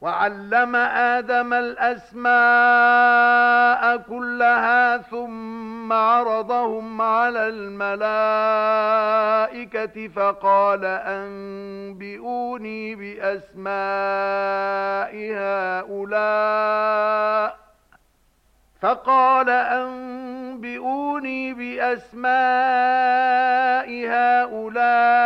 وعلم آدم الأسماء كلها ثم عرضهم على الملائكة فقال أنبئوني بأسماء هؤلاء فقال أنبئوني بأسماء هؤلاء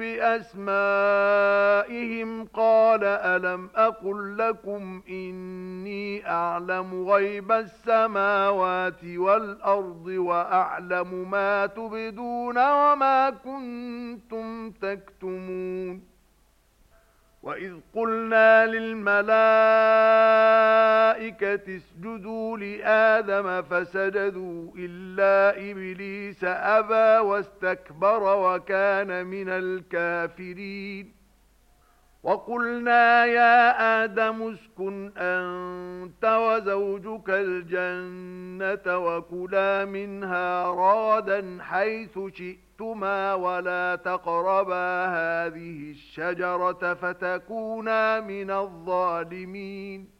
بأسمائهم قال ألم أقل لكم إني أعلم غيب السماوات والأرض وأعلم ما تبدون وما كنتم تكتمون وإذ قلنا للملائكة الْمَلَائِكَةِ اسْجُدُوا لِآدَمَ فَسَجَدُوا إِلَّا إِبْلِيسَ أَبَى وَاسْتَكْبَرَ وَكَانَ مِنَ الْكَافِرِينَ. وَقُلْنَا يَا آدَمُ اسْكُنْ أَنْتَ وَزَوْجُكَ الْجَنَّةَ وَكُلَا مِنْهَا رَغَدًا حَيْثُ شِئْتُمَا وَلَا تَقْرَبَا هَذِهِ الشَّجَرَةَ فَتَكُونَا مِنَ الظَّالِمِينَ.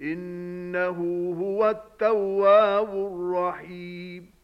إنه هو التواب الرحيم.